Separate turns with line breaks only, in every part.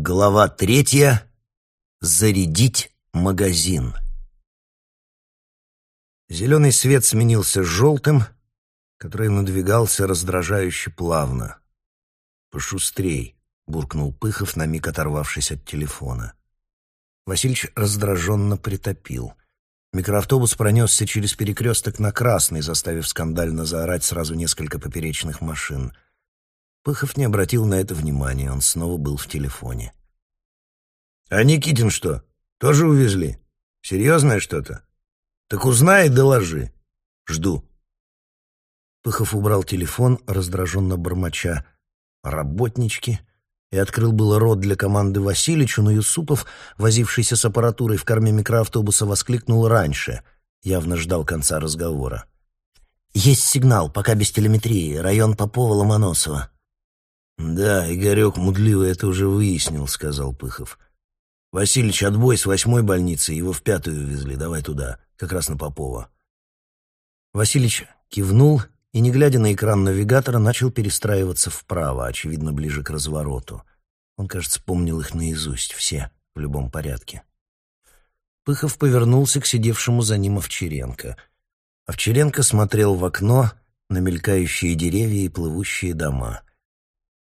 Глава третья. Зарядить магазин. Зеленый свет сменился желтым, который надвигался раздражающе плавно. «Пошустрей», — буркнул Пыхов, на миг оторвавшись от телефона. Васильич раздраженно притопил. Микроавтобус пронесся через перекресток на красный, заставив скандально заорать сразу несколько поперечных машин — Пыхов не обратил на это внимания, он снова был в телефоне. «А Никитин что, тоже увезли? Серьезное что-то? Так узнай и доложи. Жду». Пыхов убрал телефон, раздраженно бормоча. «Работнички» и открыл было рот для команды Васильичу, но Юсупов, возившийся с аппаратурой в корме микроавтобуса, воскликнул раньше, явно ждал конца разговора. «Есть сигнал, пока без телеметрии, район Попова-Ломоносова».
«Да, Игорек мудливый это уже выяснил», — сказал Пыхов. «Васильич, отбой с восьмой больницы, его в пятую везли, давай туда, как раз на Попова».
Васильич кивнул и, не глядя на экран навигатора, начал перестраиваться вправо, очевидно, ближе к развороту. Он, кажется, помнил их наизусть, все, в любом порядке. Пыхов повернулся к сидевшему за ним Овчаренко. Овчаренко смотрел в окно на мелькающие деревья и плывущие дома —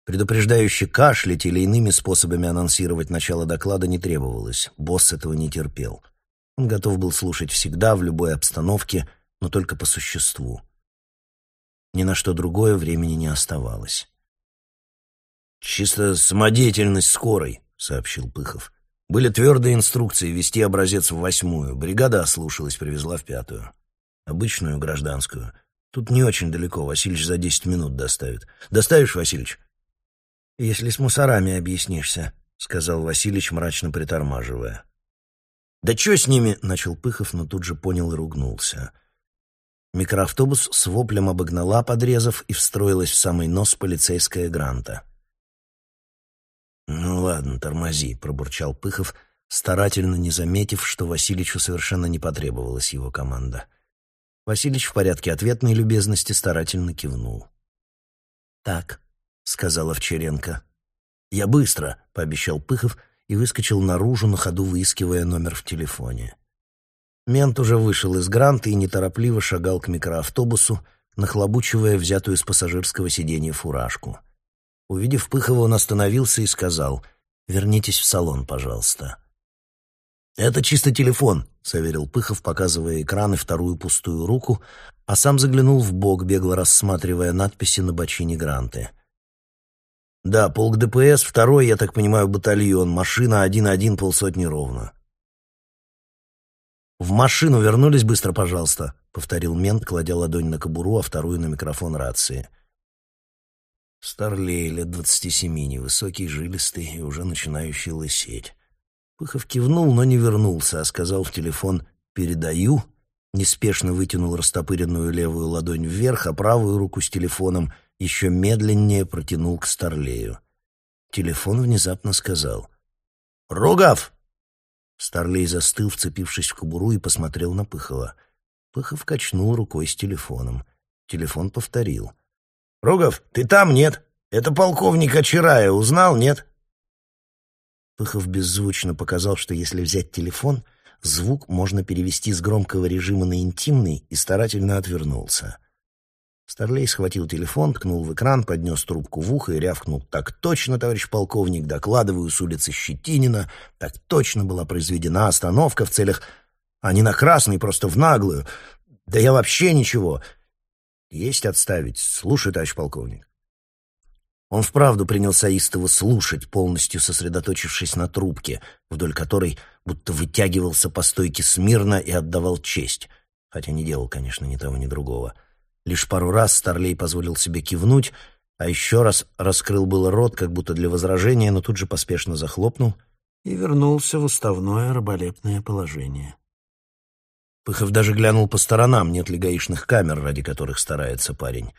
Предупреждающе кашлять или иными способами анонсировать начало доклада не требовалось. Босс этого не терпел. Он готов был слушать всегда, в любой обстановке, но только по существу. Ни на что другое времени не оставалось.
«Чисто самодеятельность скорой», — сообщил Пыхов. «Были твердые инструкции вести образец в восьмую. Бригада ослушалась, привезла в пятую. Обычную, гражданскую. Тут не очень далеко, Васильич за десять минут доставит. Доставишь, Васильич?»
«Если с мусорами объяснишься», — сказал Василич, мрачно притормаживая.
«Да что с ними?»
— начал Пыхов, но тут же понял и ругнулся. Микроавтобус с воплем обогнала, подрезав, и встроилась в самый нос полицейская гранта.
«Ну ладно, тормози», — пробурчал Пыхов,
старательно не заметив, что Василичу совершенно не потребовалась его команда. Василич в порядке ответной любезности старательно кивнул. «Так», — сказала Овчаренко. «Я быстро», — пообещал Пыхов и выскочил наружу, на ходу выискивая номер в телефоне. Мент уже вышел из гранта и неторопливо шагал к микроавтобусу, нахлобучивая взятую с пассажирского сиденья фуражку. Увидев Пыхова, он остановился и сказал «Вернитесь в салон, пожалуйста». «Это чисто телефон», — заверил Пыхов, показывая экран и вторую пустую руку, а сам заглянул в бок, бегло рассматривая надписи на бочине гранты. Да, полк ДПС, второй, я так понимаю, батальон, машина один-один, полсотни ровно. «В машину вернулись быстро, пожалуйста», — повторил мент, кладя ладонь на кобуру, а вторую на микрофон рации. Старлей, лет двадцати семи, невысокий, жилистый и уже начинающий лысеть. Пыхов кивнул, но не вернулся, а сказал в телефон «передаю», неспешно вытянул растопыренную левую ладонь вверх, а правую руку с телефоном — еще медленнее протянул к Старлею. Телефон внезапно сказал «Рогов!» Старлей застыл, вцепившись в кобуру, и посмотрел на Пыхова. Пыхов качнул рукой с телефоном. Телефон повторил. «Рогов, ты там, нет? Это полковник Очарая, узнал, нет?» Пыхов беззвучно показал, что если взять телефон, звук можно перевести с громкого режима на интимный, и старательно отвернулся. Старлей схватил телефон, ткнул в экран, поднес трубку в ухо и рявкнул. «Так точно, товарищ полковник, докладываю с улицы Щетинина. Так точно была произведена остановка в целях... А не на красный, просто в наглую. Да я вообще ничего. Есть отставить. Слушай, товарищ полковник». Он вправду принялся истово слушать, полностью сосредоточившись на трубке, вдоль которой будто вытягивался по стойке смирно и отдавал честь, хотя не делал, конечно, ни того, ни другого. — Лишь пару раз Старлей позволил себе кивнуть, а еще раз раскрыл было рот, как будто для возражения, но тут же поспешно захлопнул и вернулся в уставное раболепное положение. Пыхов даже глянул по сторонам, нет ли гаишных камер, ради которых старается парень.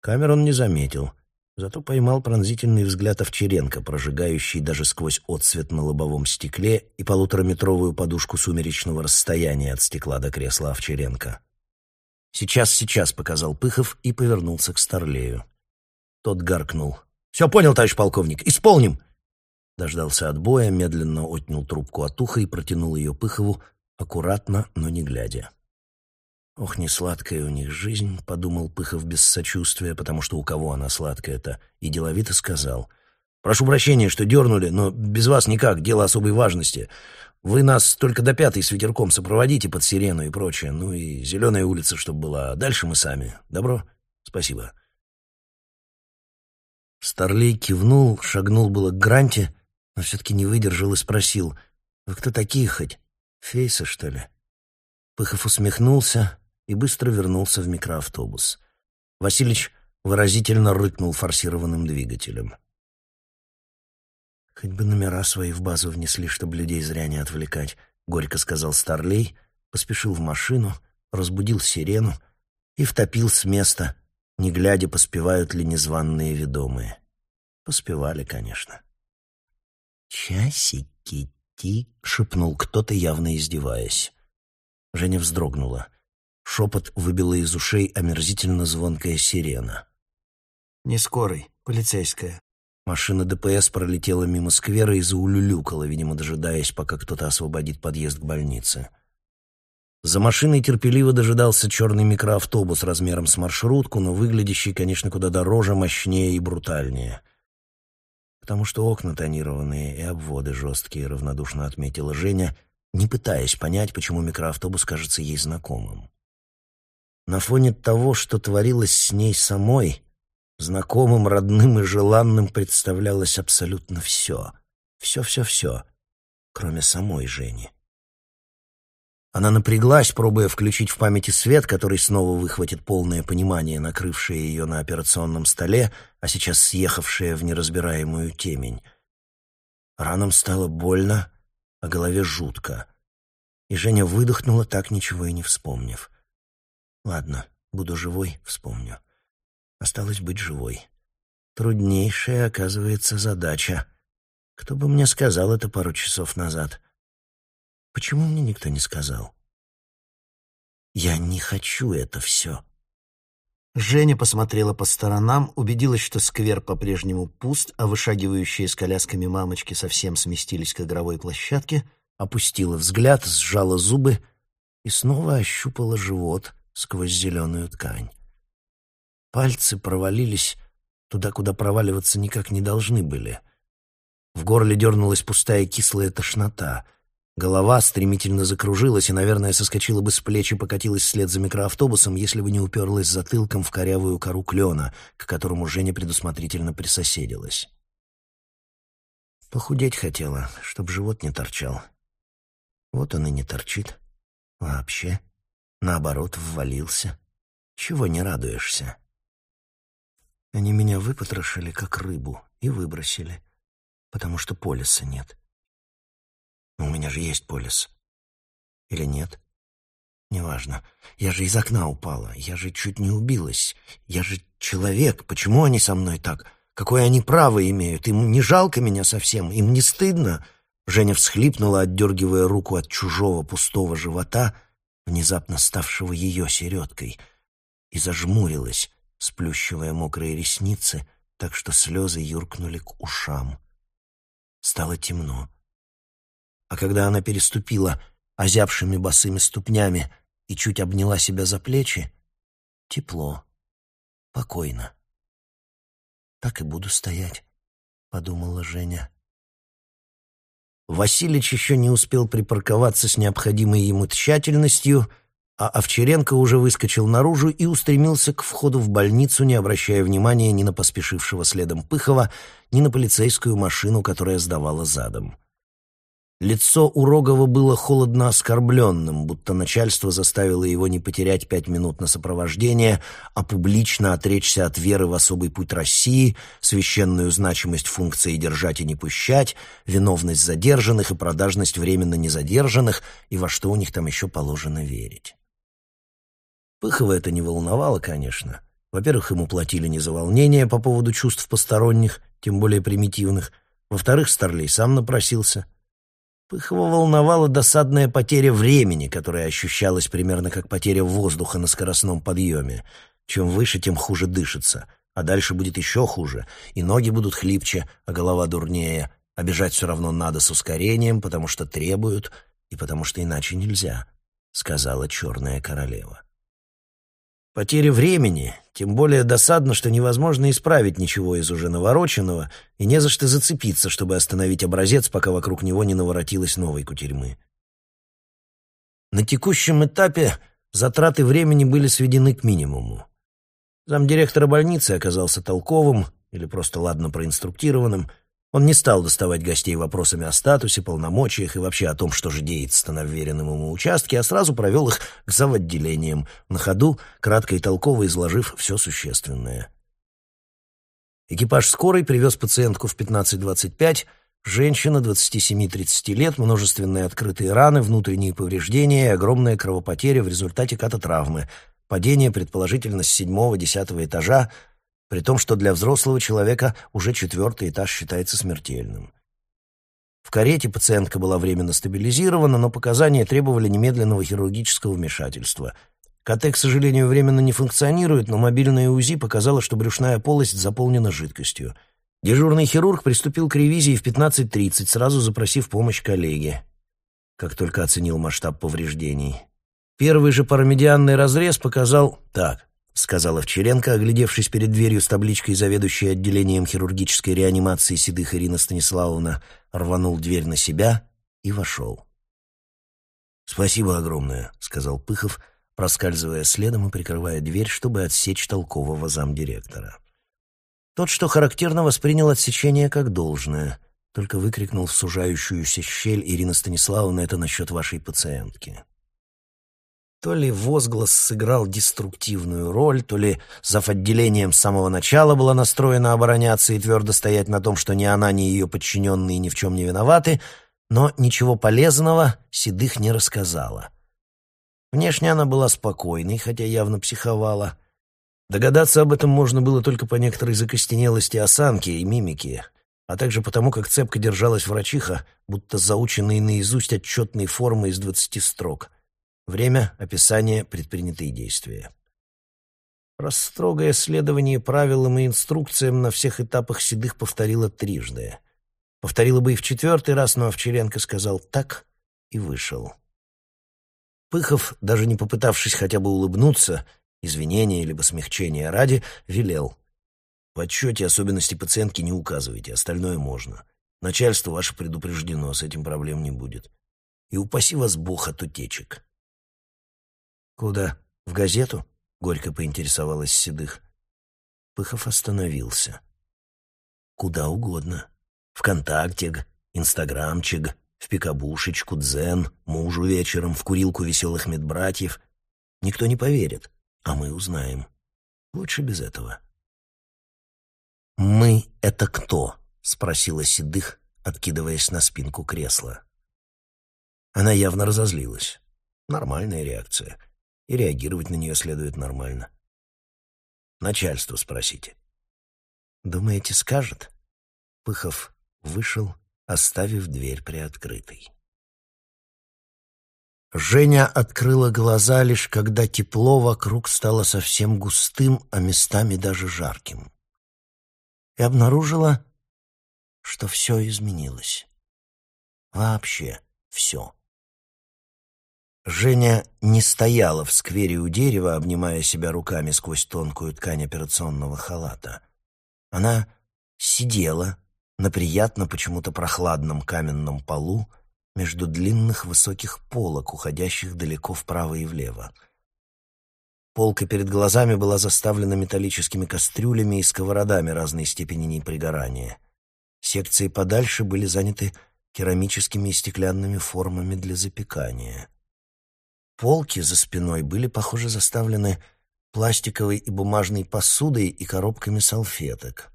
Камер он не заметил, зато поймал пронзительный взгляд Овчаренко, прожигающий даже сквозь отсвет на лобовом стекле и полутораметровую подушку сумеречного расстояния от стекла до кресла Овчаренко. «Сейчас, сейчас», — показал Пыхов и повернулся к Старлею. Тот гаркнул. «Все понял, товарищ полковник, исполним!» дождался отбоя, медленно отнял трубку от уха и протянул ее Пыхову, аккуратно, но не глядя. «Ох, не сладкая у них жизнь», — подумал Пыхов без сочувствия, потому что у кого она сладкая-то, и деловито сказал. «Прошу прощения, что дернули, но без вас никак, дело особой важности. Вы нас только до пятой с ветерком сопроводите под сирену и прочее, ну и зеленая улица, чтобы была. Дальше мы сами. Добро? Спасибо». Старлей кивнул, шагнул было к Гранте, но все-таки не выдержал и спросил. «Вы кто такие хоть? Фейсы, что ли?» Пыхов усмехнулся, и быстро вернулся в микроавтобус. Василич выразительно рыкнул форсированным двигателем. «Хоть бы номера свои в базу внесли, чтобы людей зря не отвлекать», — горько сказал Старлей, поспешил в машину, разбудил сирену и втопил с места, не глядя, поспевают ли незваные ведомые. Поспевали, конечно. «Часики тик», — шепнул кто-то, явно издеваясь. Женя вздрогнула. Шепот выбила из ушей омерзительно звонкая сирена.
«Не скорый, полицейская».
Машина ДПС пролетела мимо сквера и заулюлюкала, видимо, дожидаясь, пока кто-то освободит подъезд к больнице. За машиной терпеливо дожидался черный микроавтобус размером с маршрутку, но выглядящий, конечно, куда дороже, мощнее и брутальнее. Потому что окна тонированные и обводы жесткие, равнодушно отметила Женя, не пытаясь понять, почему микроавтобус кажется ей знакомым. На фоне того, что творилось с ней самой, знакомым, родным и желанным представлялось абсолютно все. Все-все-все, кроме самой Жени. Она напряглась, пробуя включить в памяти свет, который снова выхватит полное понимание, накрывшее ее на операционном столе, а сейчас съехавшее в неразбираемую темень. Ранам стало больно, а голове жутко. И Женя выдохнула, так ничего и не вспомнив. Ладно, буду живой, вспомню. Осталось быть живой. Труднейшая, оказывается, задача. Кто бы мне сказал это пару часов назад? Почему мне никто не сказал? Я не хочу это все. Женя посмотрела по сторонам, убедилась, что сквер по-прежнему пуст, а вышагивающие с колясками мамочки совсем сместились к игровой площадке, опустила взгляд, сжала зубы и снова ощупала живот, сквозь зеленую ткань. Пальцы провалились туда, куда проваливаться никак не должны были. В горле дернулась пустая кислая тошнота. Голова стремительно закружилась и, наверное, соскочила бы с плеч и покатилась вслед за микроавтобусом, если бы не уперлась затылком в корявую кору клена, к которому Женя предусмотрительно присоседилась. Похудеть хотела, чтоб живот не торчал. Вот он и не торчит. Вообще. Наоборот, ввалился. Чего не радуешься? Они меня выпотрошили, как рыбу, и выбросили, потому что полиса нет. Но у меня же есть полис. Или нет? Неважно. Я же из окна упала. Я же чуть не убилась. Я же человек. Почему они со мной так? Какое они право имеют? Им не жалко меня совсем? Им не стыдно?» Женя всхлипнула, отдергивая руку от чужого пустого живота — внезапно ставшего ее середкой, и зажмурилась, сплющивая мокрые ресницы, так что слезы юркнули к ушам. Стало темно. А когда она переступила озябшими босыми ступнями и чуть обняла себя за плечи, тепло, покойно. «Так и буду стоять», — подумала Женя. Василич еще не успел припарковаться с необходимой ему тщательностью, а Овчаренко уже выскочил наружу и устремился к входу в больницу, не обращая внимания ни на поспешившего следом Пыхова, ни на полицейскую машину, которая сдавала задом. Лицо у Рогова было холодно оскорбленным, будто начальство заставило его не потерять пять минут на сопровождение, а публично отречься от веры в особый путь России, священную значимость функции «держать и не пущать», виновность задержанных и продажность временно незадержанных, и во что у них там еще положено верить. Пыхова это не волновало, конечно. Во-первых, ему платили не за волнение по поводу чувств посторонних, тем более примитивных. Во-вторых, Старлей сам напросился — Пыхова волновала досадная потеря времени, которая ощущалась примерно как потеря воздуха на скоростном подъеме. Чем выше, тем хуже дышится, а дальше будет еще хуже, и ноги будут хлипче, а голова дурнее, А бежать все равно надо с ускорением, потому что требуют и потому что иначе нельзя, сказала черная королева. Потеря времени, тем более досадно, что невозможно исправить ничего из уже навороченного, и не за что зацепиться, чтобы остановить образец, пока вокруг него не наворотилось новой кутерьмы. На текущем этапе затраты времени были сведены к минимуму. Замдиректора больницы оказался толковым или просто ладно проинструктированным. Он не стал доставать гостей вопросами о статусе, полномочиях и вообще о том, что же деется на вверенном ему участке, а сразу провел их к заводделениям, на ходу, кратко и толково изложив все существенное. Экипаж скорой привез пациентку в 15.25, Женщина, 27-30 лет, множественные открытые раны, внутренние повреждения и огромная кровопотеря в результате кататравмы, падение, предположительно, с седьмого-десятого этажа, при том, что для взрослого человека уже четвертый этаж считается смертельным. В карете пациентка была временно стабилизирована, но показания требовали немедленного хирургического вмешательства. КТ, к сожалению, временно не функционирует, но мобильное УЗИ показало, что брюшная полость заполнена жидкостью – Дежурный хирург приступил к ревизии в 15.30, сразу запросив помощь коллеги, как только оценил масштаб повреждений. Первый же парамедианный разрез показал так, сказала Вчеренко, оглядевшись перед дверью с табличкой заведующей отделением хирургической реанимации седых Ирина Станиславовна, рванул дверь на себя и вошел. «Спасибо огромное», — сказал Пыхов, проскальзывая следом и прикрывая дверь, чтобы отсечь толкового замдиректора. Тот, что характерно, воспринял отсечение как должное, только выкрикнул в сужающуюся щель Ирина Станиславовна это насчет вашей пациентки. То ли возглас сыграл деструктивную роль, то ли зав. отделением с самого начала была настроена обороняться и твердо стоять на том, что ни она, ни ее подчиненные ни в чем не виноваты, но ничего полезного Седых не рассказала. Внешне она была спокойной, хотя явно психовала — Догадаться об этом можно было только по некоторой закостенелости осанки и мимики, а также потому, как цепко держалась врачиха, будто заученные наизусть отчетные формы из двадцати строк. Время, описание, предпринятые действия. Про следование правилам и инструкциям на всех этапах седых повторила трижды. Повторила бы и в четвертый раз, но Овчаренко сказал «так» и вышел. Пыхов, даже не попытавшись хотя бы улыбнуться, извинения либо смягчения ради, велел. В отчете особенности пациентки не указывайте, остальное можно. Начальство ваше предупреждено, с этим проблем не будет. И упаси вас Бог от утечек. «Куда? В газету?» — горько поинтересовалась Седых. Пыхов остановился. «Куда угодно. Вконтактег, Инстаграмчик, в пикабушечку, дзен, мужу вечером, в курилку веселых медбратьев. Никто не поверит. А мы узнаем. Лучше без этого. «Мы — это кто?» — спросила Седых, откидываясь на спинку кресла. Она явно разозлилась. Нормальная реакция. И реагировать на нее следует нормально. Начальство спросите. «Думаете, скажет?» Пыхов вышел, оставив дверь приоткрытой. Женя открыла глаза лишь когда тепло вокруг стало совсем густым, а местами даже жарким. И обнаружила, что все изменилось. Вообще все. Женя не стояла в сквере у дерева, обнимая себя руками сквозь тонкую ткань операционного халата. Она сидела на приятно почему-то прохладном каменном полу, между длинных высоких полок, уходящих далеко вправо и влево. Полка перед глазами была заставлена металлическими кастрюлями и сковородами разной степени непригорания. Секции подальше были заняты керамическими и стеклянными формами для запекания. Полки за спиной были, похоже, заставлены пластиковой и бумажной посудой и коробками салфеток.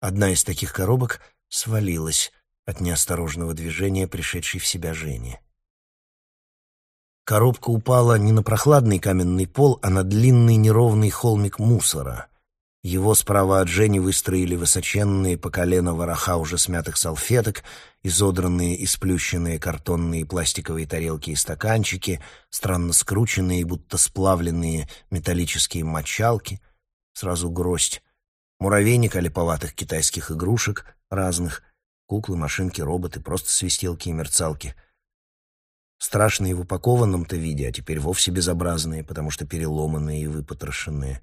Одна из таких коробок свалилась, от неосторожного движения пришедшей в себя Жени. Коробка упала не на прохладный каменный пол, а на длинный неровный холмик мусора. Его справа от Жени выстроили высоченные по колено вороха уже смятых салфеток, изодранные и сплющенные картонные пластиковые тарелки и стаканчики, странно скрученные, будто сплавленные металлические мочалки, сразу гроздь, муравейник олиповатых китайских игрушек разных — Куклы, машинки, роботы, просто свистелки и мерцалки. Страшные в упакованном-то виде, а теперь вовсе безобразные, потому что переломанные и выпотрошенные.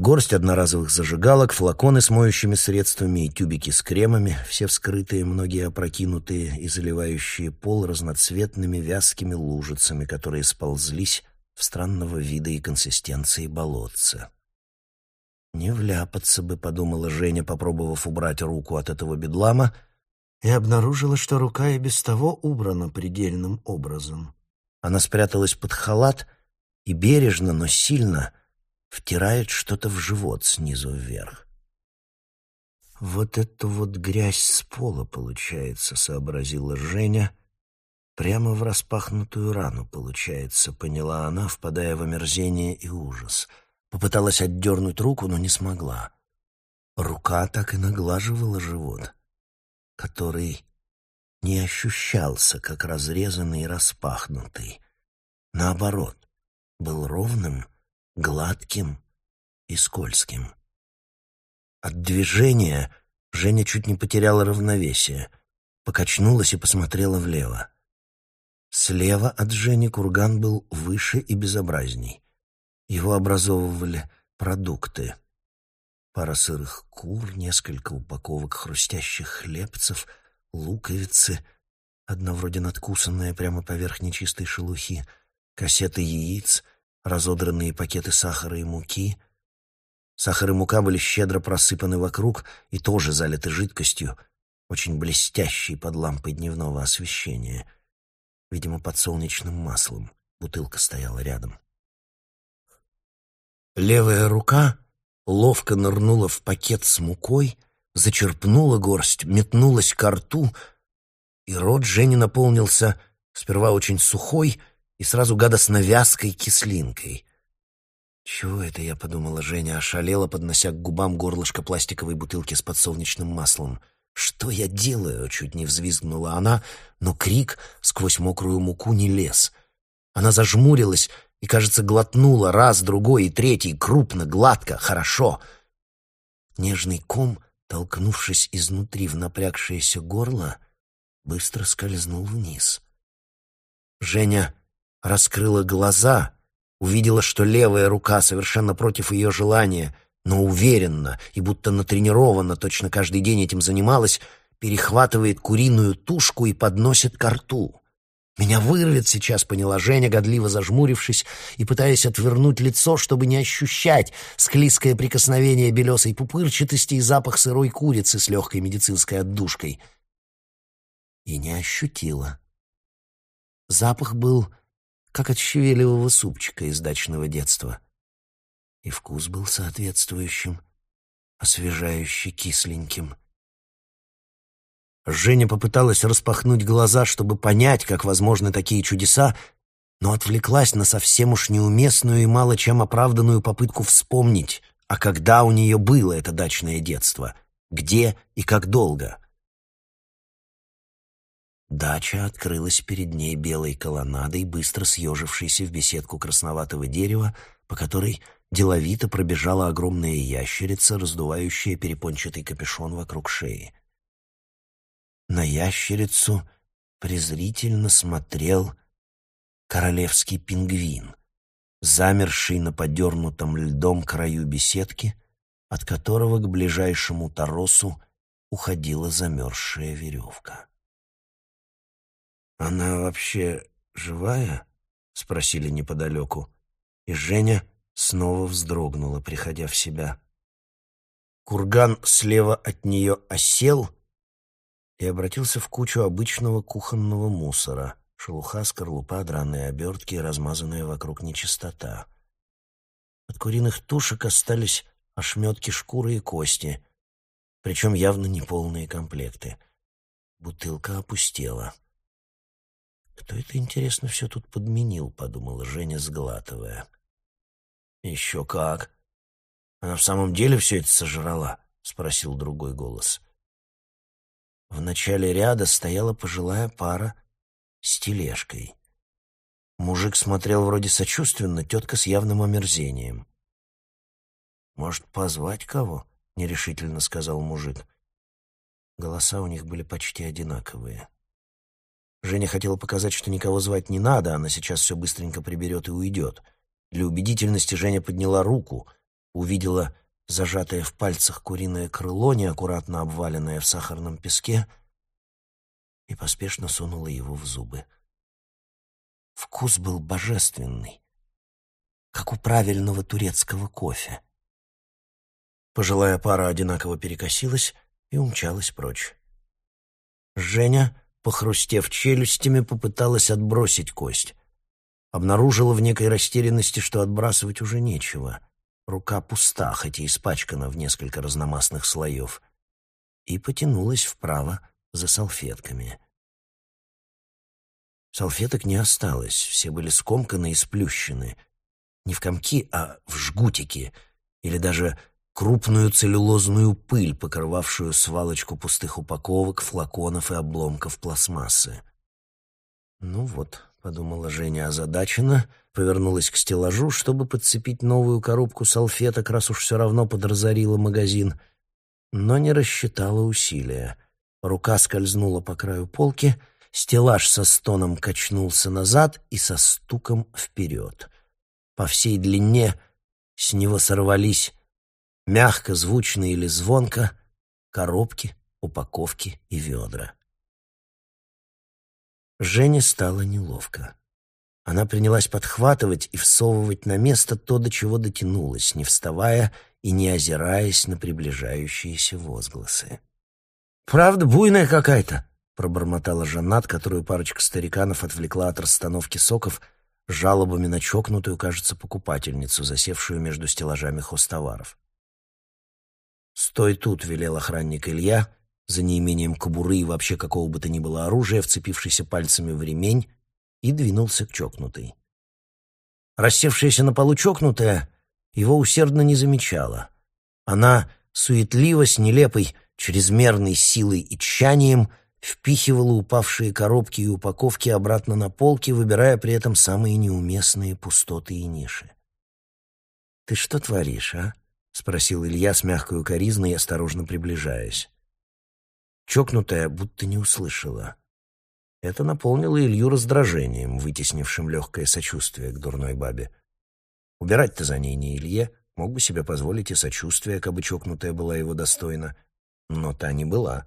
Горсть одноразовых зажигалок, флаконы с моющими средствами и тюбики с кремами, все вскрытые, многие опрокинутые и заливающие пол разноцветными вязкими лужицами, которые сползлись в странного вида и консистенции болотца. «Не вляпаться бы», — подумала Женя, попробовав убрать руку от этого бедлама, и обнаружила, что рука и без того убрана предельным образом. Она спряталась под халат и бережно, но сильно втирает что-то в живот снизу вверх. «Вот эту вот грязь с пола, получается», — сообразила Женя. «Прямо в распахнутую рану, получается», — поняла она, впадая в омерзение и ужас — Попыталась отдернуть руку, но не смогла. Рука так и наглаживала живот, который не ощущался, как разрезанный и распахнутый. Наоборот, был ровным, гладким и скользким. От движения Женя чуть не потеряла равновесие, покачнулась и посмотрела влево. Слева от Жени курган был выше и безобразней. Его образовывали продукты. Пара сырых кур, несколько упаковок хрустящих хлебцев, луковицы, одна вроде надкусанная прямо поверх нечистой шелухи, кассеты яиц, разодранные пакеты сахара и муки. Сахар и мука были щедро просыпаны вокруг и тоже залиты жидкостью, очень блестящей под лампой дневного освещения. Видимо, под солнечным маслом. Бутылка стояла рядом. Левая рука ловко нырнула в пакет с мукой, зачерпнула горсть, метнулась к рту, и рот Жени наполнился сперва очень сухой и сразу гадостно вязкой кислинкой. «Чего это я?» — подумала Женя, ошалела, поднося к губам горлышко пластиковой бутылки с подсолнечным маслом. «Что я делаю?» — чуть не взвизгнула она, но крик сквозь мокрую муку не лез. Она зажмурилась и, кажется, глотнула раз, другой и третий, крупно, гладко, хорошо. Нежный ком, толкнувшись изнутри в напрягшееся горло, быстро скользнул вниз. Женя раскрыла глаза, увидела, что левая рука совершенно против ее желания, но уверенно и будто натренированно, точно каждый день этим занималась, перехватывает куриную тушку и подносит ко рту. Меня вырвет сейчас, поняла Женя, годливо зажмурившись и пытаясь отвернуть лицо, чтобы не ощущать склизкое прикосновение белесой пупырчатости и запах сырой курицы с легкой медицинской отдушкой. И не ощутила. Запах был как от щавелевого супчика из дачного детства. И вкус был соответствующим, освежающе кисленьким. Женя попыталась распахнуть глаза, чтобы понять, как возможны такие чудеса, но отвлеклась на совсем уж неуместную и мало чем оправданную попытку вспомнить, а когда у нее было это дачное детство, где и как долго. Дача открылась перед ней белой колоннадой, быстро съежившейся в беседку красноватого дерева, по которой деловито пробежала огромная ящерица, раздувающая перепончатый капюшон вокруг шеи. На ящерицу презрительно смотрел королевский пингвин, замерший на подернутом льдом краю беседки, от которого к ближайшему торосу уходила замерзшая веревка. «Она вообще живая?» — спросили неподалеку, и Женя снова вздрогнула, приходя в себя. Курган слева от нее осел — и обратился в кучу обычного кухонного мусора. Шелуха, скорлупа, драные обертки и размазанная вокруг нечистота. От куриных тушек остались ошметки шкуры и кости, причем явно неполные комплекты. Бутылка опустела. «Кто это, интересно, все тут подменил?» — подумала Женя, сглатывая. «Еще как! Она в самом деле все это сожрала?» — спросил другой голос. В начале ряда стояла пожилая пара с тележкой. Мужик смотрел вроде сочувственно, тетка с явным омерзением. «Может, позвать кого?» — нерешительно сказал мужик. Голоса у них были почти одинаковые. Женя хотела показать, что никого звать не надо, она сейчас все быстренько приберет и уйдет. Для убедительности Женя подняла руку, увидела зажатое в пальцах куриное крыло, неаккуратно обваленное в сахарном песке, и поспешно сунула его в зубы. Вкус был божественный, как у правильного турецкого кофе. Пожилая пара одинаково перекосилась и умчалась прочь. Женя, похрустев челюстями, попыталась отбросить кость. Обнаружила в некой растерянности, что отбрасывать уже нечего. Рука пуста, хотя испачкана в несколько разномастных слоев. И потянулась вправо за салфетками. Салфеток не осталось, все были скомканы и сплющены. Не в комки, а в жгутики, или даже крупную целлюлозную пыль, покрывавшую свалочку пустых упаковок, флаконов и обломков пластмассы. «Ну вот», — подумала Женя озадаченно, повернулась к стеллажу, чтобы подцепить новую коробку салфеток, раз уж все равно подразорила магазин, но не рассчитала усилия. Рука скользнула по краю полки, стеллаж со стоном качнулся назад и со стуком вперед. По всей длине с него сорвались мягко, звучно или звонко, коробки, упаковки и ведра. Жене стало неловко. Она принялась подхватывать и всовывать на место то, до чего дотянулась, не вставая и не озираясь на приближающиеся возгласы. «Правда, буйная какая-то!» — пробормотала Жаннат, которую парочка стариканов отвлекла от расстановки соков жалобами на чокнутую, кажется, покупательницу, засевшую между стеллажами хостоваров. «Стой тут», — велел охранник Илья, за неимением кобуры и вообще какого бы то ни было оружия, вцепившийся пальцами в ремень, и двинулся к чокнутой. Рассевшаяся на полу чокнутая его усердно не замечала. Она суетливо, с нелепой, чрезмерной силой и тщанием впихивала упавшие коробки и упаковки обратно на полки, выбирая при этом самые неуместные пустоты и ниши. «Ты что творишь, а?» — спросил Илья с мягкой укоризной, осторожно приближаясь. Чокнутая будто не услышала. Это наполнило Илью раздражением, вытеснившим легкое сочувствие к дурной бабе. Убирать-то за ней не Илье, мог бы себе позволить и сочувствие, кабы чокнутая была его достойна, но та не была.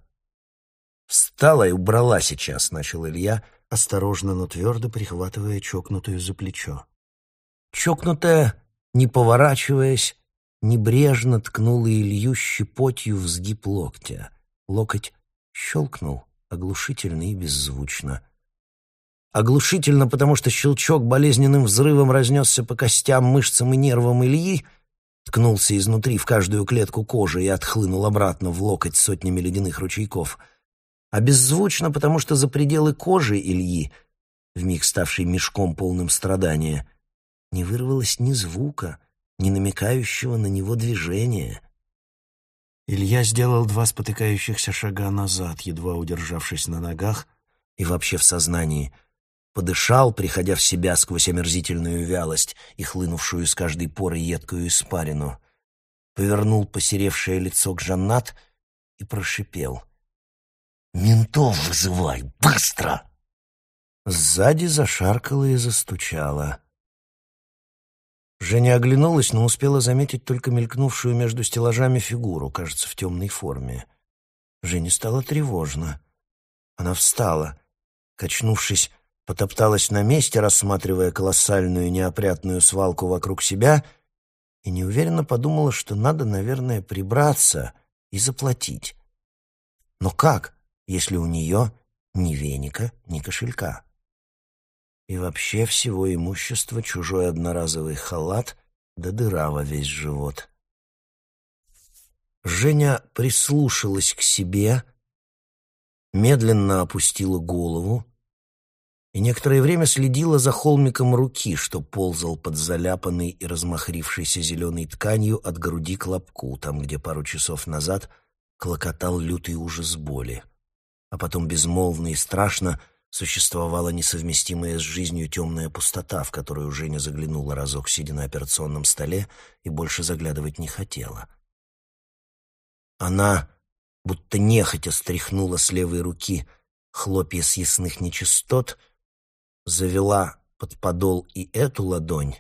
«Встала и убрала сейчас», — начал Илья, осторожно, но твердо прихватывая чокнутую за плечо. Чокнутая, не поворачиваясь, небрежно ткнула Илью щепотью в сгиб локтя. Локоть щелкнул оглушительно и беззвучно. Оглушительно, потому что щелчок болезненным взрывом разнесся по костям, мышцам и нервам Ильи, ткнулся изнутри в каждую клетку кожи и отхлынул обратно в локоть сотнями ледяных ручейков. А беззвучно, потому что за пределы кожи Ильи, вмиг ставшей мешком полным страдания, не вырвалось ни звука — не намекающего на него движения. Илья сделал два спотыкающихся шага назад, едва удержавшись на ногах и вообще в сознании. Подышал, приходя в себя сквозь омерзительную вялость и хлынувшую из каждой поры едкую испарину. Повернул посеревшее лицо к Жаннат и прошипел. «Ментов вызывай! Быстро!» Сзади зашаркало и застучало. Женя оглянулась, но успела заметить только мелькнувшую между стеллажами фигуру, кажется, в темной форме. Жене стало тревожно. Она встала, качнувшись, потопталась на месте, рассматривая колоссальную неопрятную свалку вокруг себя, и неуверенно подумала, что надо, наверное, прибраться и заплатить. Но как, если у нее ни веника, ни кошелька? И вообще всего имущества чужой одноразовый халат да дыра во весь живот. Женя прислушалась к себе, медленно опустила голову и некоторое время следила за холмиком руки, что ползал под заляпанной и размахрившейся зеленой тканью от груди к лобку, там, где пару часов назад клокотал лютый ужас боли. А потом безмолвно и страшно — существовала несовместимая с жизнью темная пустота, в которую Женя заглянула разок, сидя на операционном столе, и больше заглядывать не хотела. Она будто нехотя стряхнула с левой руки хлопья съестных нечистот, завела под подол и эту ладонь,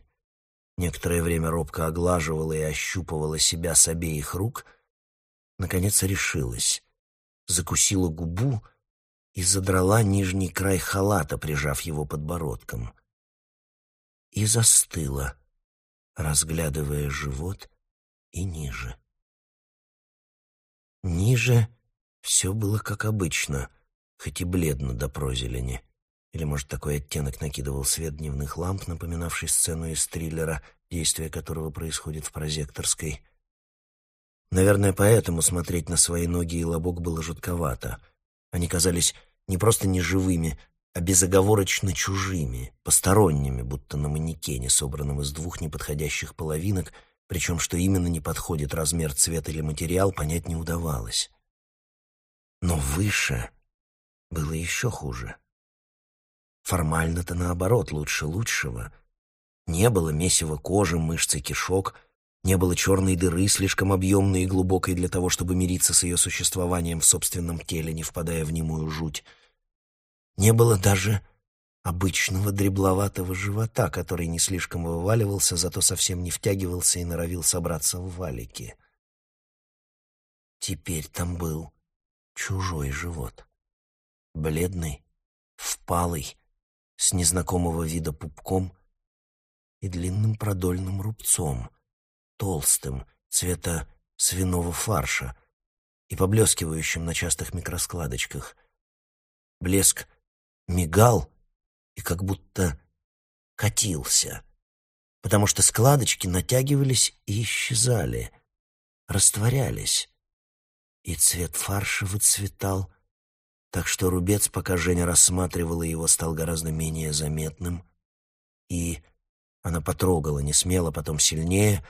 некоторое время робко оглаживала и ощупывала себя с обеих рук, наконец решилась, закусила губу и задрала нижний край халата, прижав его подбородком. И застыла, разглядывая живот и ниже. Ниже все было как обычно, хоть и бледно до прозелени. Или, может, такой оттенок накидывал свет дневных ламп, напоминавший сцену из триллера, действие которого происходит в прозекторской. Наверное, поэтому смотреть на свои ноги и лобок было жутковато. Они казались не просто неживыми, а безоговорочно чужими, посторонними, будто на манекене, собранном из двух неподходящих половинок — причем что именно не подходит размер, цвет или материал, понять не удавалось. Но выше было еще хуже. Формально-то наоборот, лучше лучшего. Не было месива кожи, мышц и кишок, не было черной дыры, слишком объемной и глубокой для того, чтобы мириться с ее существованием в собственном теле, не впадая в немую жуть. Не было даже обычного дребловатого живота, который не слишком вываливался, зато совсем не втягивался и норовил собраться в валики. Теперь там был чужой живот. Бледный, впалый, с незнакомого вида пупком и длинным продольным рубцом, толстым, цвета свиного фарша и поблескивающим на частых микроскладочках. Блеск мигал, и как будто катился, потому что складочки натягивались и исчезали, растворялись, и цвет фарша выцветал, так что рубец, пока Женя рассматривала его, стал гораздо менее заметным, и она потрогала не смело, потом сильнее,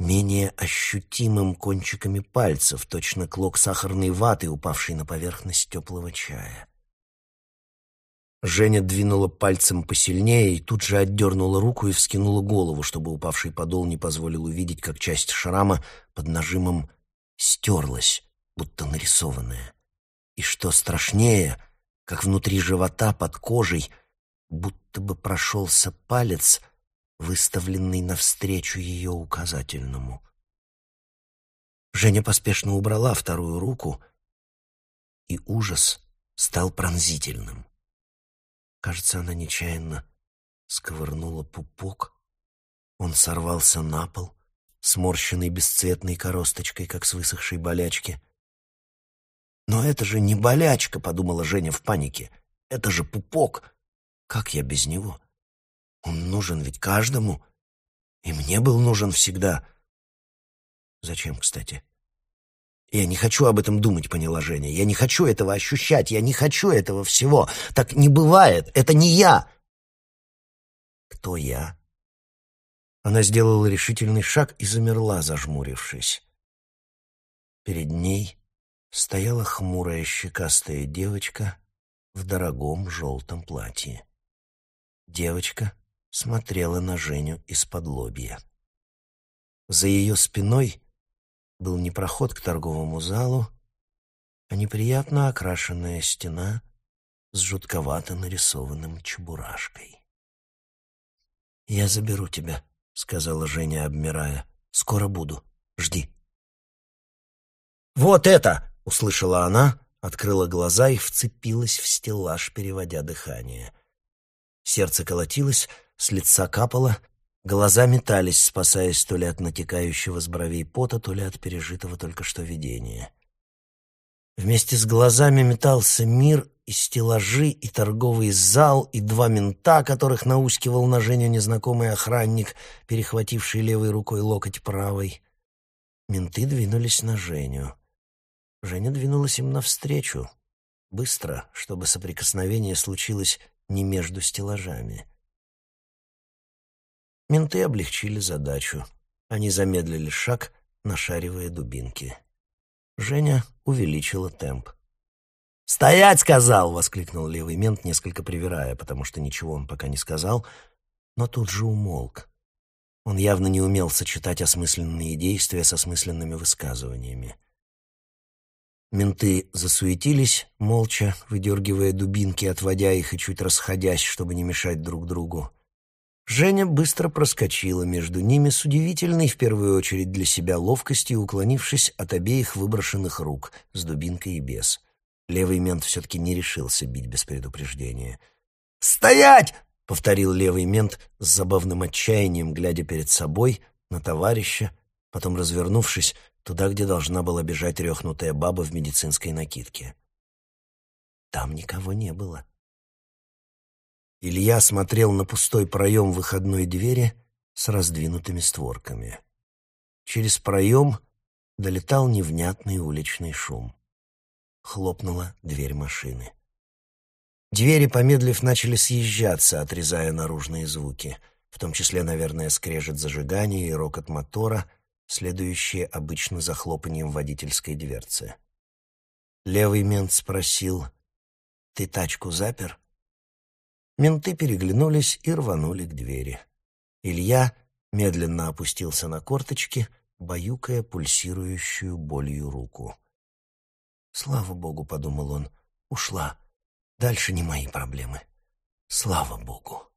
менее ощутимым кончиками пальцев, точно клок сахарной ваты, упавший на поверхность теплого чая. Женя двинула пальцем посильнее и тут же отдернула руку и вскинула голову, чтобы упавший подол не позволил увидеть, как часть шрама под нажимом стерлась, будто нарисованная. И что страшнее, как внутри живота под кожей будто бы прошелся палец, выставленный навстречу ее указательному. Женя поспешно убрала вторую руку, и ужас стал пронзительным. Кажется, она нечаянно сковырнула пупок. Он сорвался на пол, сморщенный бесцветной коросточкой, как с высохшей болячки. «Но это же не болячка», — подумала Женя в панике. «Это же пупок. Как я без него? Он нужен ведь каждому. И мне был нужен всегда. Зачем, кстати?» «Я не хочу об этом думать», — поняла Женя. «Я не хочу этого ощущать, я не хочу этого всего. Так не бывает, это не я!» «Кто я?» Она сделала решительный шаг и замерла, зажмурившись. Перед ней стояла хмурая щекастая девочка в дорогом желтом платье. Девочка смотрела на Женю из-под лобья. За ее спиной был не проход к торговому залу, а неприятно окрашенная стена с жутковато нарисованным чебурашкой. «Я заберу тебя», — сказала Женя, обмирая. «Скоро буду. Жди». «Вот это!» — услышала она, открыла глаза и вцепилась в стеллаж, переводя дыхание. Сердце колотилось, с лица капало, Глаза метались, спасаясь то ли от натекающего с бровей пота, то ли от пережитого только что видения. Вместе с глазами метался мир и стеллажи, и торговый зал, и два мента, которых наускивал на Женю незнакомый охранник, перехвативший левой рукой локоть правой. Менты двинулись на Женю. Женя двинулась им навстречу, быстро, чтобы соприкосновение случилось не между стеллажами. Менты облегчили задачу. Они замедлили шаг, нашаривая дубинки. Женя увеличила темп. «Стоять!» — сказал! — воскликнул левый мент, несколько привирая, потому что ничего он пока не сказал, но тут же умолк. Он явно не умел сочетать осмысленные действия с осмысленными высказываниями. Менты засуетились, молча, выдергивая дубинки, отводя их и чуть расходясь, чтобы не мешать друг другу. Женя быстро проскочила между ними с удивительной, в первую очередь для себя, ловкостью, уклонившись от обеих выброшенных рук, с дубинкой и без. Левый мент все-таки не решился бить без предупреждения. «Стоять!» — повторил левый мент с забавным отчаянием, глядя перед собой, на товарища, потом, развернувшись, туда, где должна была бежать рехнутая баба в медицинской накидке. Там никого не было. Илья смотрел на пустой проем выходной двери с раздвинутыми створками. Через проем долетал невнятный уличный шум. Хлопнула дверь машины. Двери, помедлив, начали съезжаться, отрезая наружные звуки, в том числе, наверное, скрежет зажигания и рокот мотора, следующие обычно за хлопанием водительской дверцы. Левый мент спросил, «Ты тачку запер?» Менты переглянулись и рванули к двери. Илья медленно опустился на корточки, баюкая пульсирующую болью руку. «Слава Богу», — подумал он, — «ушла. Дальше не мои проблемы. Слава Богу».